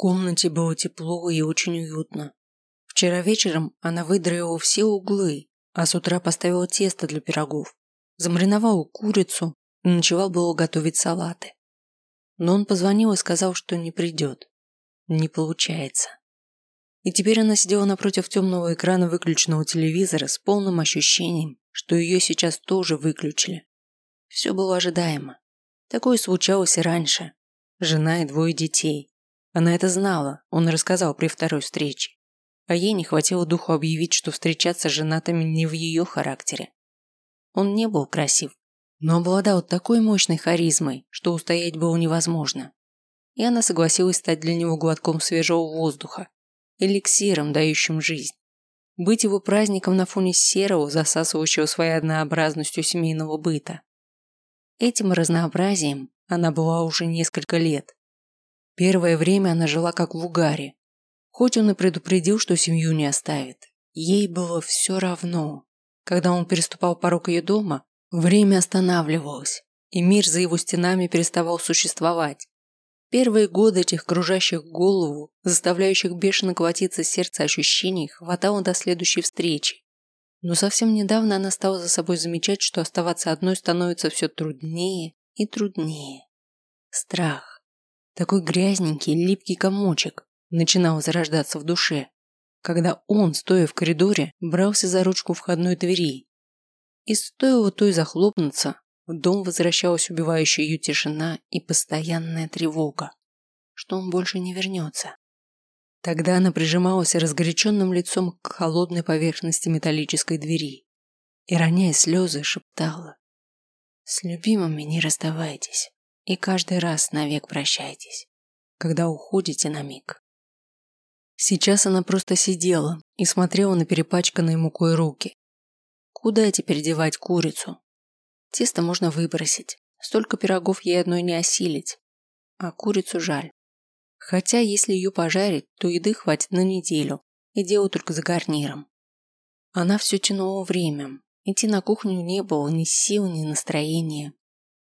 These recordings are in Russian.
комнате было тепло и очень уютно. Вчера вечером она выдроила все углы, а с утра поставила тесто для пирогов, замариновала курицу и начала было готовить салаты. Но он позвонил и сказал, что не придет. Не получается. И теперь она сидела напротив темного экрана выключенного телевизора с полным ощущением, что ее сейчас тоже выключили. Все было ожидаемо. Такое случалось и раньше. Жена и двое детей. Она это знала, он рассказал при второй встрече. А ей не хватило духу объявить, что встречаться с женатыми не в ее характере. Он не был красив, но обладал такой мощной харизмой, что устоять было невозможно. И она согласилась стать для него глотком свежего воздуха, эликсиром, дающим жизнь. Быть его праздником на фоне серого, засасывающего своей однообразностью семейного быта. Этим разнообразием она была уже несколько лет. Первое время она жила как в угаре. Хоть он и предупредил, что семью не оставит, ей было все равно. Когда он переступал порог ее дома, время останавливалось, и мир за его стенами переставал существовать. Первые годы этих кружащих голову, заставляющих бешено колотиться сердце ощущений, хватало до следующей встречи. Но совсем недавно она стала за собой замечать, что оставаться одной становится все труднее и труднее. Страх. Такой грязненький, липкий комочек начинал зарождаться в душе, когда он, стоя в коридоре, брался за ручку входной двери. И стоило той захлопнуться, в дом возвращалась убивающая ее тишина и постоянная тревога, что он больше не вернется. Тогда она прижималась разгоряченным лицом к холодной поверхности металлической двери и, роняя слезы, шептала «С любимыми не расставайтесь и каждый раз навек прощайтесь, когда уходите на миг». Сейчас она просто сидела и смотрела на перепачканные мукой руки. Куда теперь девать курицу, Тесто можно выбросить. Столько пирогов ей одной не осилить. А курицу жаль. Хотя, если ее пожарить, то еды хватит на неделю. И дело только за гарниром. Она все тянула время. Идти на кухню не было ни сил, ни настроения.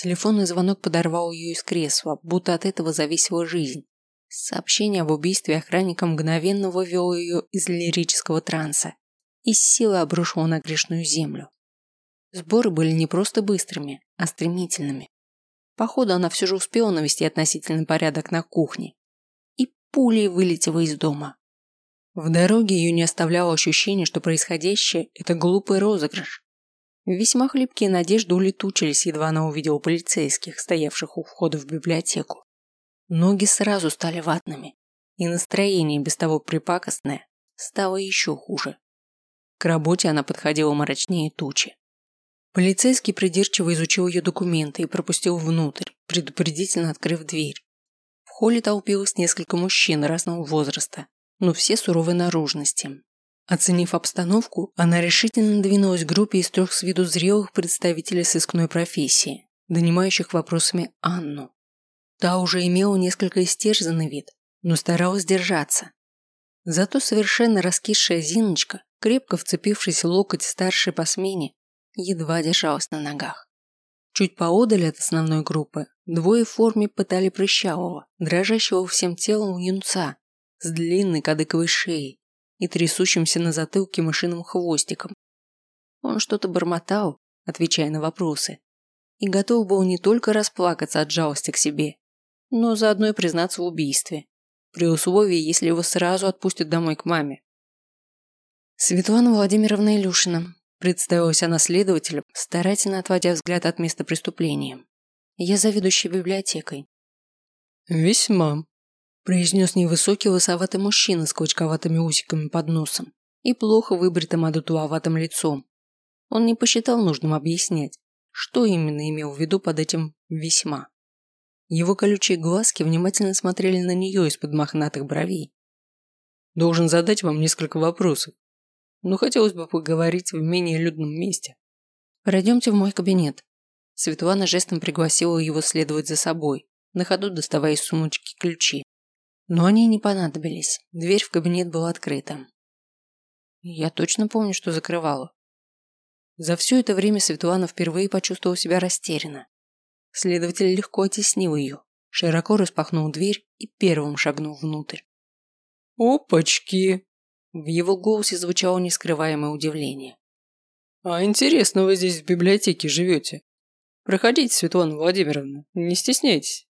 Телефонный звонок подорвал ее из кресла, будто от этого зависела жизнь. Сообщение об убийстве охранника мгновенно вывело ее из лирического транса и с силой обрушило на грешную землю. Сборы были не просто быстрыми, а стремительными. Походу, она все же успела навести относительный порядок на кухне. И пулей вылетела из дома. В дороге ее не оставляло ощущение, что происходящее – это глупый розыгрыш. Весьма хлипкие надежды улетучились, едва она увидела полицейских, стоявших у входа в библиотеку. Ноги сразу стали ватными, и настроение, без того припакостное, стало еще хуже. К работе она подходила мрачнее тучи. Полицейский придирчиво изучил ее документы и пропустил внутрь, предупредительно открыв дверь. В холле толпилось несколько мужчин разного возраста, но все суровой наружности. Оценив обстановку, она решительно двинулась к группе из трех с виду зрелых представителей сыскной профессии, донимающих вопросами Анну. Та уже имела несколько истерзанный вид, но старалась держаться. Зато совершенно раскисшая Зиночка, крепко вцепившись в локоть старшей по смене, едва держалась на ногах. Чуть поодаль от основной группы двое в форме пытали прыщавого, дрожащего всем телом юнца с длинной кадыковой шеей и трясущимся на затылке мышиным хвостиком. Он что-то бормотал, отвечая на вопросы, и готов был не только расплакаться от жалости к себе, но заодно и признаться в убийстве, при условии, если его сразу отпустят домой к маме. Светлана Владимировна Илюшина, Представилась она следователем, старательно отводя взгляд от места преступления. Я заведующий библиотекой. «Весьма», – произнес невысокий лысоватый мужчина с клочковатыми усиками под носом и плохо выбритым адутуоватым лицом. Он не посчитал нужным объяснять, что именно имел в виду под этим «весьма». Его колючие глазки внимательно смотрели на нее из-под мохнатых бровей. «Должен задать вам несколько вопросов, но хотелось бы поговорить в менее людном месте. Пройдемте в мой кабинет. Светлана жестом пригласила его следовать за собой, на ходу доставая из сумочки ключи. Но они не понадобились. Дверь в кабинет была открыта. Я точно помню, что закрывала. За все это время Светлана впервые почувствовала себя растерянно. Следователь легко оттеснил ее, широко распахнул дверь и первым шагнул внутрь. «Опачки!» В его голосе звучало нескрываемое удивление. «А интересно вы здесь в библиотеке живете. Проходите, Светлана Владимировна, не стесняйтесь».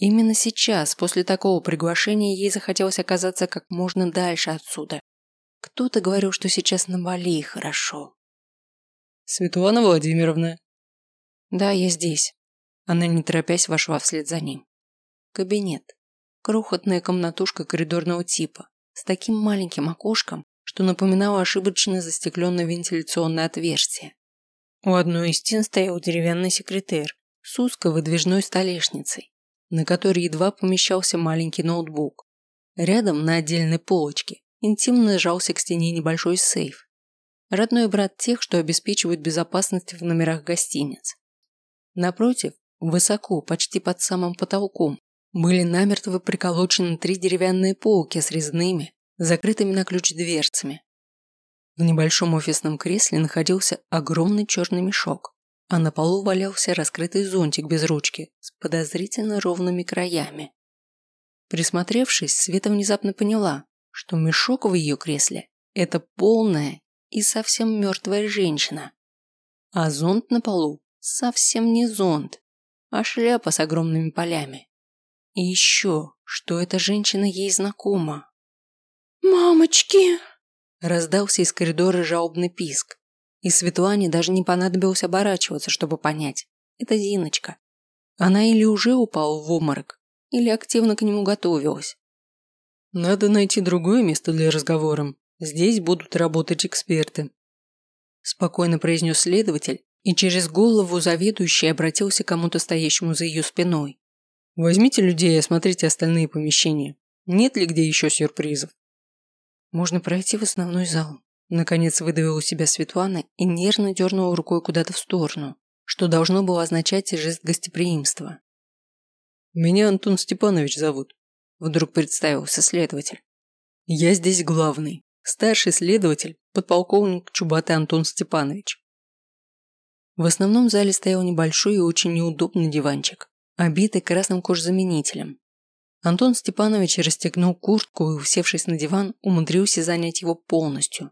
Именно сейчас, после такого приглашения, ей захотелось оказаться как можно дальше отсюда. Кто-то говорил, что сейчас на Бали хорошо. «Светлана Владимировна». «Да, я здесь». Она, не торопясь, вошла вслед за ним. Кабинет. Крохотная комнатушка коридорного типа, с таким маленьким окошком, что напоминало ошибочно застекленное вентиляционное отверстие. У одной из стен стоял деревянный секретарь с узкой выдвижной столешницей, на которой едва помещался маленький ноутбук. Рядом на отдельной полочке интимно сжался к стене небольшой сейф. Родной брат тех, что обеспечивают безопасность в номерах гостиниц. Напротив, высоко, почти под самым потолком, были намертво приколочены три деревянные полки с резными, закрытыми на ключ дверцами. В небольшом офисном кресле находился огромный черный мешок, а на полу валялся раскрытый зонтик без ручки с подозрительно ровными краями. Присмотревшись, Света внезапно поняла, что мешок в ее кресле – это полная и совсем мертвая женщина. А зонт на полу совсем не зонт, а шляпа с огромными полями. И еще, что эта женщина ей знакома. «Мамочки!» Раздался из коридора жалобный писк. И Светлане даже не понадобилось оборачиваться, чтобы понять. Это Зиночка. Она или уже упала в обморок, или активно к нему готовилась. Надо найти другое место для разговора. Здесь будут работать эксперты. Спокойно произнес следователь и через голову заведующий обратился к кому-то стоящему за ее спиной. Возьмите людей и осмотрите остальные помещения. Нет ли где еще сюрпризов? Можно пройти в основной зал. Наконец выдавила у себя Светлана и нервно дернула рукой куда-то в сторону, что должно было означать жест гостеприимства. Меня Антон Степанович зовут. Вдруг представился следователь. Я здесь главный. Старший следователь, подполковник Чубатый Антон Степанович. В основном зале стоял небольшой и очень неудобный диванчик, обитый красным кожзаменителем. Антон Степанович расстегнул куртку и, усевшись на диван, умудрился занять его полностью.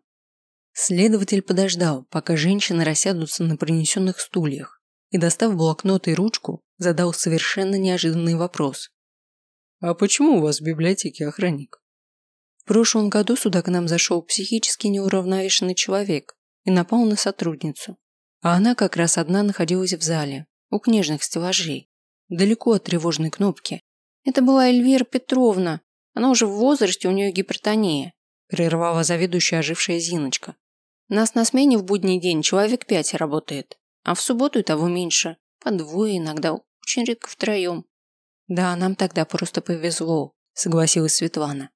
Следователь подождал, пока женщины рассядутся на принесенных стульях, и, достав блокнот и ручку, задал совершенно неожиданный вопрос. «А почему у вас в библиотеке охранник?» В прошлом году сюда к нам зашел психически неуравновешенный человек и напал на сотрудницу. А она как раз одна находилась в зале, у книжных стеллажей, далеко от тревожной кнопки, это была Эльвира Петровна. Она уже в возрасте, у нее гипертония. Прервала заведующая ожившая Зиночка. Нас на смене в будний день человек пять работает. А в субботу и того меньше. По двое иногда, очень редко втроем. Да, нам тогда просто повезло, согласилась Светлана.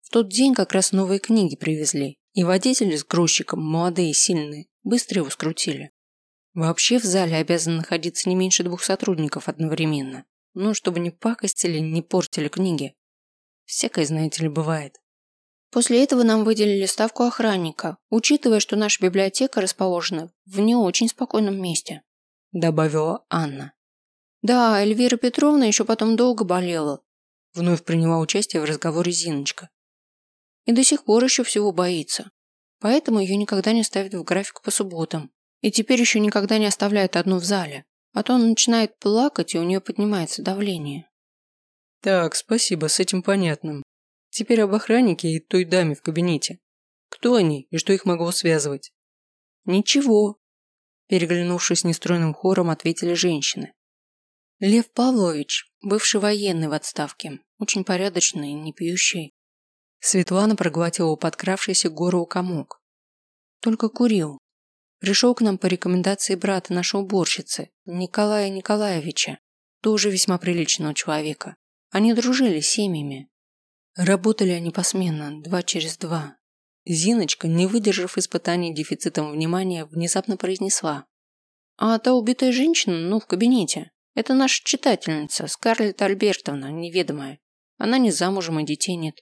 В тот день как раз новые книги привезли. И водитель с грузчиком, молодые и сильные, быстро его скрутили. Вообще в зале обязан находиться не меньше двух сотрудников одновременно. Ну, чтобы не пакостили, не портили книги. Всякое, знаете ли, бывает. После этого нам выделили ставку охранника, учитывая, что наша библиотека расположена в не очень спокойном месте», – добавила Анна. «Да, Эльвира Петровна еще потом долго болела», – вновь приняла участие в разговоре Зиночка. «И до сих пор еще всего боится. Поэтому ее никогда не ставят в график по субботам. И теперь еще никогда не оставляют одну в зале. А то он начинает плакать, и у нее поднимается давление. Так, спасибо, с этим понятным. Теперь об охраннике и той даме в кабинете. Кто они и что их могло связывать? Ничего. Переглянувшись нестройным хором, ответили женщины. Лев Павлович, бывший военный в отставке, очень порядочный, не пьющий. Светлана проглотила подкравшийся гору комок. Только курил, Пришел к нам по рекомендации брата нашей уборщицы, Николая Николаевича, тоже весьма приличного человека. Они дружили с семьями. Работали они посменно, два через два. Зиночка, не выдержав испытаний дефицитом внимания, внезапно произнесла. «А та убитая женщина, ну, в кабинете. Это наша читательница, Скарлетт Альбертовна, неведомая. Она не замужем и детей нет».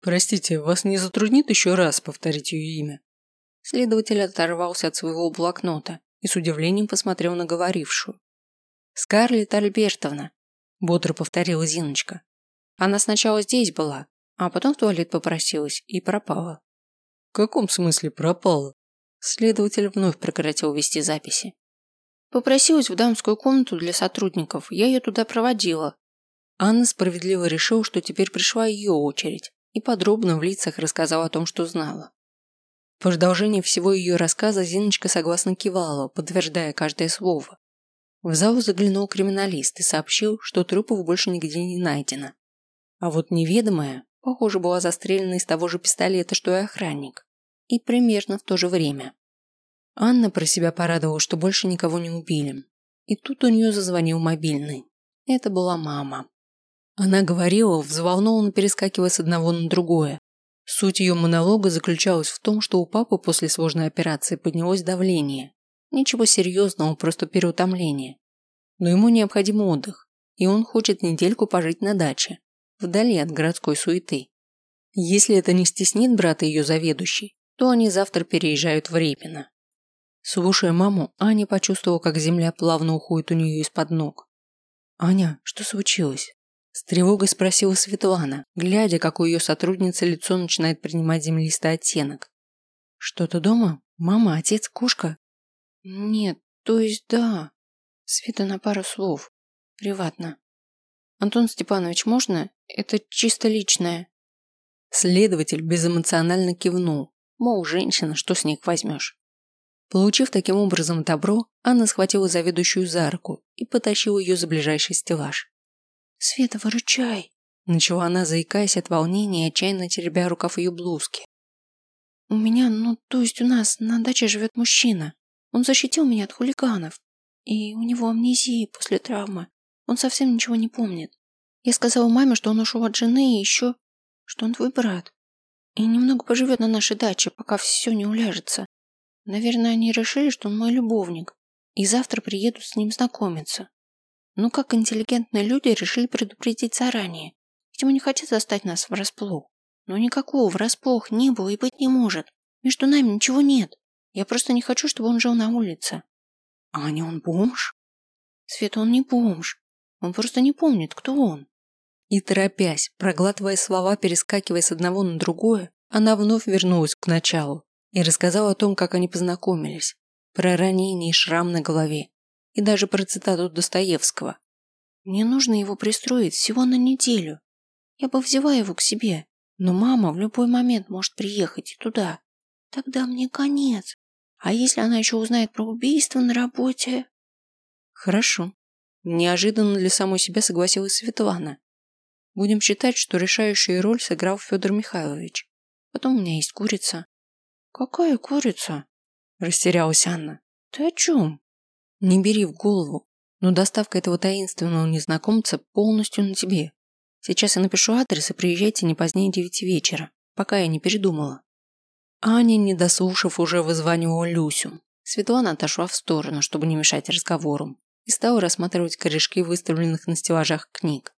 «Простите, вас не затруднит еще раз повторить ее имя?» Следователь оторвался от своего блокнота и с удивлением посмотрел на говорившую. «Скарлетт Альбертовна. бодро повторила Зиночка. Она сначала здесь была, а потом в туалет попросилась и пропала. В каком смысле пропала? Следователь вновь прекратил вести записи. Попросилась в дамскую комнату для сотрудников, я ее туда проводила. Анна справедливо решила, что теперь пришла ее очередь, и подробно в лицах рассказала о том, что знала. В продолжение всего ее рассказа Зиночка согласно кивала, подтверждая каждое слово. В зал заглянул криминалист и сообщил, что трупов больше нигде не найдено. А вот неведомая, похоже, была застрелена из того же пистолета, что и охранник. И примерно в то же время. Анна про себя порадовала, что больше никого не убили. И тут у нее зазвонил мобильный. Это была мама. Она говорила, взволнованно перескакивая с одного на другое. Суть ее монолога заключалась в том, что у папы после сложной операции поднялось давление. Ничего серьезного, просто переутомление. Но ему необходим отдых, и он хочет недельку пожить на даче, вдали от городской суеты. Если это не стеснит брата ее заведующий, то они завтра переезжают в Репино. Слушая маму, Аня почувствовала, как земля плавно уходит у нее из-под ног. «Аня, что случилось?» С тревогой спросила Светлана, глядя, как у ее сотрудницы лицо начинает принимать землистый оттенок. «Что-то дома? Мама, отец, кошка?» «Нет, то есть да. Света на пару слов. Приватно. Антон Степанович, можно? Это чисто личное». Следователь безэмоционально кивнул. Мол, женщина, что с них возьмешь? Получив таким образом добро, Анна схватила заведующую за руку и потащила ее за ближайший стеллаж. «Света, выручай!» Начала она, заикаясь от волнения и отчаянно теребя рукав ее блузки. «У меня, ну, то есть у нас на даче живет мужчина. Он защитил меня от хулиганов. И у него амнезия после травмы. Он совсем ничего не помнит. Я сказала маме, что он ушел от жены и еще, что он твой брат. И немного поживет на нашей даче, пока все не уляжется. Наверное, они решили, что он мой любовник. И завтра приедут с ним знакомиться. Ну как интеллигентные люди решили предупредить заранее? Видимо, не хотят застать нас врасплох. Но никакого врасплох не было и быть не может. Между нами ничего нет. Я просто не хочу, чтобы он жил на улице. Аня, он бомж? Света, он не бомж. Он просто не помнит, кто он. И торопясь, проглатывая слова, перескакивая с одного на другое, она вновь вернулась к началу и рассказала о том, как они познакомились. Про ранение и шрам на голове, и даже про цитату Достоевского. «Мне нужно его пристроить всего на неделю. Я бы взяла его к себе, но мама в любой момент может приехать и туда. Тогда мне конец. А если она еще узнает про убийство на работе?» «Хорошо». Неожиданно для самой себя согласилась Светлана. «Будем считать, что решающую роль сыграл Федор Михайлович. Потом у меня есть курица». «Какая курица?» Растерялась Анна. «Ты о чем?» Не бери в голову, но доставка этого таинственного незнакомца полностью на тебе. Сейчас я напишу адрес и приезжайте не позднее девяти вечера, пока я не передумала. Аня, не дослушав, уже вызванивала Люсю. Светлана отошла в сторону, чтобы не мешать разговору, и стала рассматривать корешки выставленных на стеллажах книг.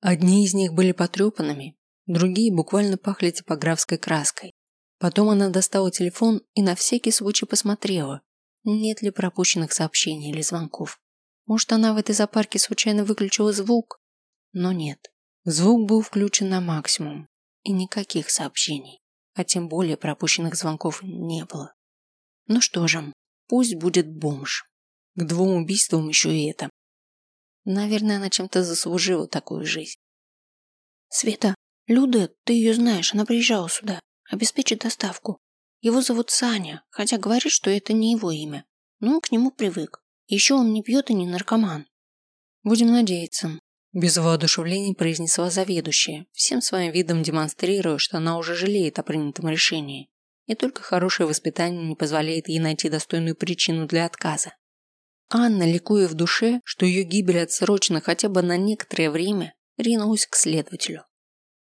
Одни из них были потрепанными, другие буквально пахли типографской краской. Потом она достала телефон и на всякий случай посмотрела, нет ли пропущенных сообщений или звонков. Может, она в этой зоопарке случайно выключила звук? Но нет. Звук был включен на максимум. И никаких сообщений, а тем более пропущенных звонков не было. Ну что же, пусть будет бомж. К двум убийствам еще и это. Наверное, она чем-то заслужила такую жизнь. Света, Люда, ты ее знаешь, она приезжала сюда. Обеспечит доставку. Его зовут Саня, хотя говорит, что это не его имя. Но он к нему привык. Еще он не пьет и не наркоман. Будем надеяться. Без воодушевлений произнесла заведующая, всем своим видом демонстрируя, что она уже жалеет о принятом решении. И только хорошее воспитание не позволяет ей найти достойную причину для отказа. Анна, ликуя в душе, что ее гибель отсрочена хотя бы на некоторое время, ринулась к следователю.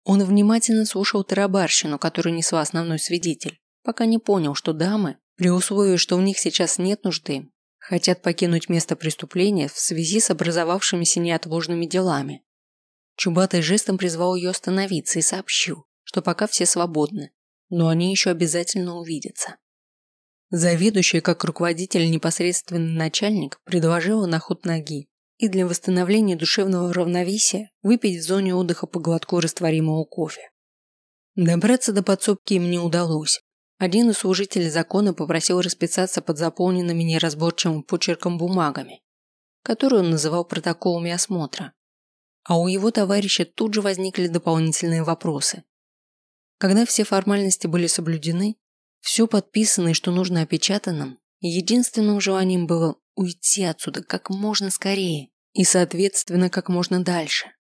Он внимательно слушал тарабарщину, которую несла основной свидетель, пока не понял, что дамы, при условии, что у них сейчас нет нужды, хотят покинуть место преступления в связи с образовавшимися неотложными делами. Чубатый жестом призвал ее остановиться и сообщил, что пока все свободны, но они еще обязательно увидятся. Заведующий, как руководитель непосредственный начальник, предложила на ход ноги и для восстановления душевного равновесия выпить в зоне отдыха по глотку растворимого кофе. Добраться до подсобки им не удалось. Один из служителей закона попросил расписаться под заполненными неразборчивым почерком бумагами, которые он называл протоколами осмотра. А у его товарища тут же возникли дополнительные вопросы. Когда все формальности были соблюдены, все подписано и что нужно опечатанным, единственным желанием было уйти отсюда как можно скорее и, соответственно, как можно дальше.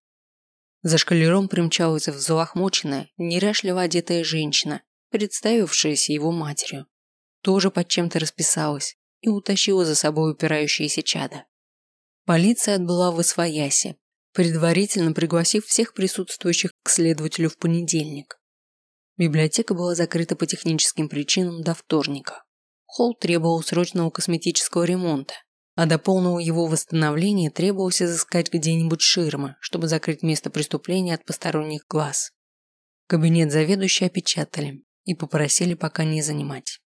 За шкалером примчалась взлохмоченная, неряшливо одетая женщина, представившаяся его матерью. Тоже под чем-то расписалась и утащила за собой упирающиеся чада. Полиция отбыла в Освоясе, предварительно пригласив всех присутствующих к следователю в понедельник. Библиотека была закрыта по техническим причинам до вторника. Холл требовал срочного косметического ремонта, а до полного его восстановления требовалось изыскать где-нибудь ширмы, чтобы закрыть место преступления от посторонних глаз. Кабинет заведующей опечатали и попросили пока не занимать.